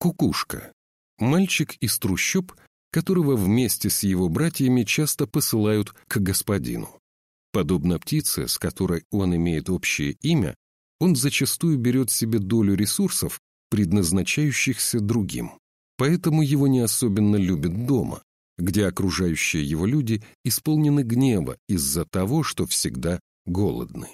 Кукушка. Мальчик из трущоб, которого вместе с его братьями часто посылают к господину. Подобно птице, с которой он имеет общее имя, он зачастую берет себе долю ресурсов, предназначающихся другим. Поэтому его не особенно любят дома, где окружающие его люди исполнены гнева из-за того, что всегда голодны.